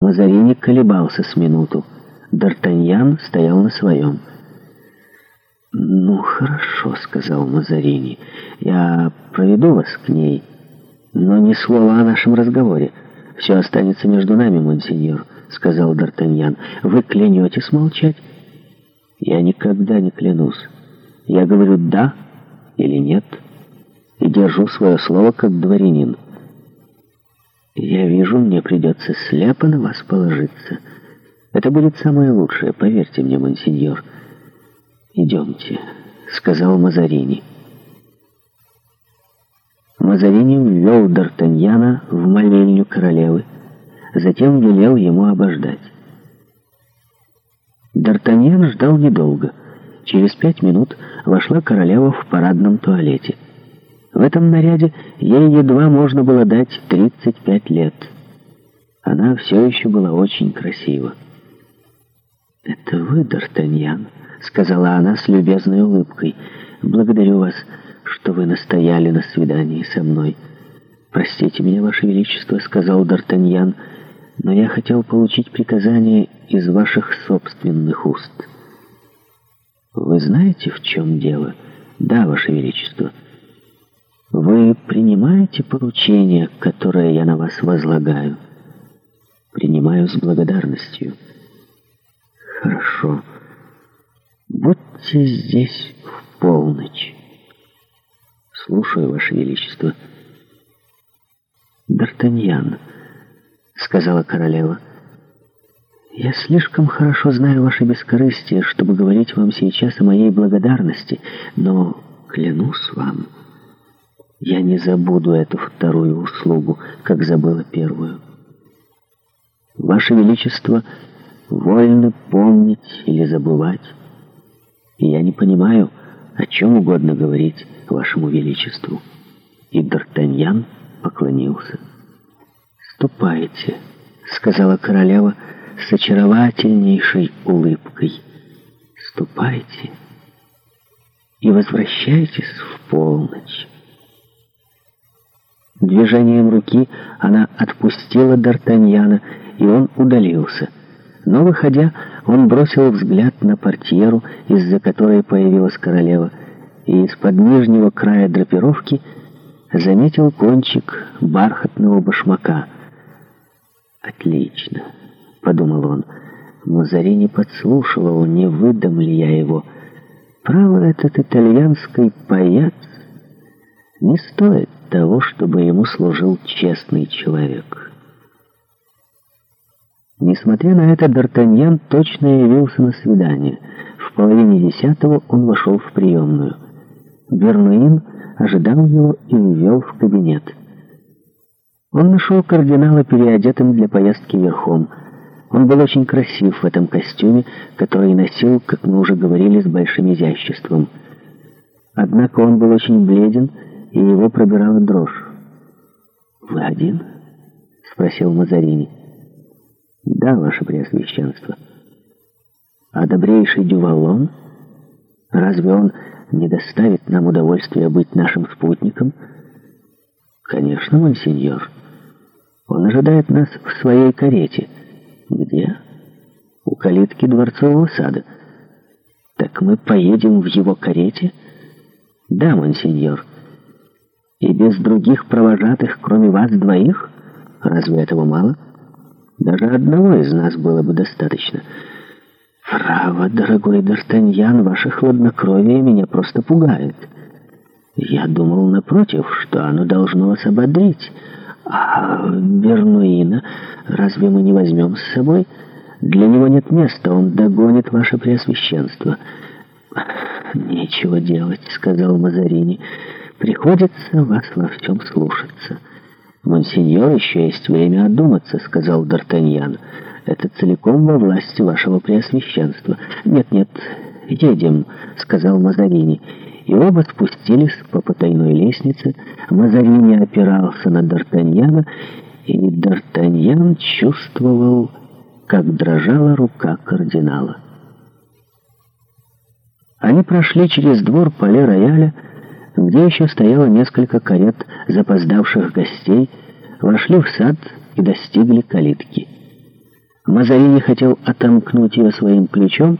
Мазарини колебался с минуту. Д'Артаньян стоял на своем. «Ну, хорошо», — сказал Мазарини. «Я проведу вас к ней, но ни слова о нашем разговоре. Все останется между нами, монсеньор», — сказал Д'Артаньян. «Вы клянетесь молчать?» «Я никогда не клянусь. Я говорю «да» или «нет» и держу свое слово как дворянин». Я вижу, мне придется слепо на вас положиться. Это будет самое лучшее, поверьте мне, монсеньор. Идемте, сказал Мазарини. Мазарини ввел Д'Артаньяна в молельню королевы, затем велел ему обождать. Д'Артаньян ждал недолго. Через пять минут вошла королева в парадном туалете — в этом наряде ей едва можно было дать 35 лет. Она все еще была очень красива. «Это вы, Д'Артаньян», — сказала она с любезной улыбкой. «Благодарю вас, что вы настояли на свидании со мной». «Простите меня, Ваше Величество», — сказал Д'Артаньян, «но я хотел получить приказание из ваших собственных уст». «Вы знаете, в чем дело?» «Да, Ваше Величество». Вы принимаете поручение, которое я на вас возлагаю? Принимаю с благодарностью. Хорошо. Будьте здесь в полночь. Слушаю, Ваше Величество. Д'Артаньян, сказала королева, я слишком хорошо знаю ваше бескорыстие, чтобы говорить вам сейчас о моей благодарности, но клянусь вам... Я не забуду эту вторую услугу, как забыла первую. Ваше Величество, вольно помнить или забывать. И я не понимаю, о чем угодно говорить Вашему Величеству. И Д'Артаньян поклонился. «Ступайте», — сказала королева с очаровательнейшей улыбкой. «Ступайте и возвращайтесь в полночь». Движением руки она отпустила Д'Артаньяна, и он удалился. Но, выходя, он бросил взгляд на портьеру, из-за которой появилась королева, и из-под нижнего края драпировки заметил кончик бархатного башмака. «Отлично», — подумал он, — «Мазари не подслушивал, не выдам ли я его. Право, этот итальянский паяц не стоит» того, чтобы ему служил честный человек. Несмотря на это, Д'Артаньян точно явился на свидание. В половине десятого он вошел в приемную. Бернуин ожидал его и ввел в кабинет. Он нашел кардинала переодетым для поездки верхом. Он был очень красив в этом костюме, который носил, как мы уже говорили, с большим изяществом. Однако он был очень бледен и и его пробирала дрожь. «Вы один?» — спросил Мазарини. «Да, ваше преосвященство». «А добрейший Дювалон? Разве он не доставит нам удовольствия быть нашим спутником?» «Конечно, монсеньор. Он ожидает нас в своей карете». «Где?» «У калитки дворцового сада». «Так мы поедем в его карете?» «Да, монсеньор» и без других провожатых, кроме вас двоих? Разве этого мало? Даже одного из нас было бы достаточно. Право, дорогой Д'Артаньян, ваше хладнокровие меня просто пугает. Я думал, напротив, что оно должно вас ободрить. А Бернуина разве мы не возьмем с собой? Для него нет места, он догонит ваше преосвященство. «Нечего делать», — сказал Мазарини, — приходится вас во всем слушаться». «Монсеньор, еще есть время одуматься», — сказал Д'Артаньян. «Это целиком во власти вашего преосвященства». «Нет-нет, едем», — сказал Мазарини. И оба спустились по потайной лестнице. Мазарини опирался на Д'Артаньяна, и Д'Артаньян чувствовал, как дрожала рука кардинала. Они прошли через двор поле рояля, где еще стояло несколько карет запоздавших гостей, вошли в сад и достигли калитки. Мазарини хотел отомкнуть ее своим плечом,